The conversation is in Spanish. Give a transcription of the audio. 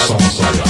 kembali lagi